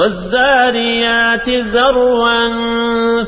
والذاريات ذروا